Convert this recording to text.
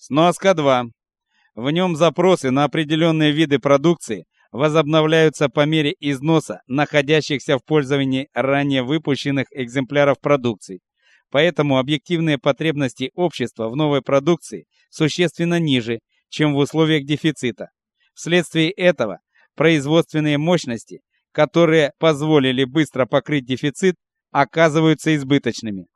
Сноска 2. В нем запросы на определенные виды продукции возобновляются по мере износа находящихся в пользовании ранее выпущенных экземпляров продукции. Поэтому объективные потребности общества в новой продукции существенно ниже, чем в условиях дефицита. Вследствие этого производственные мощности, которые позволили быстро покрыть дефицит, оказываются избыточными.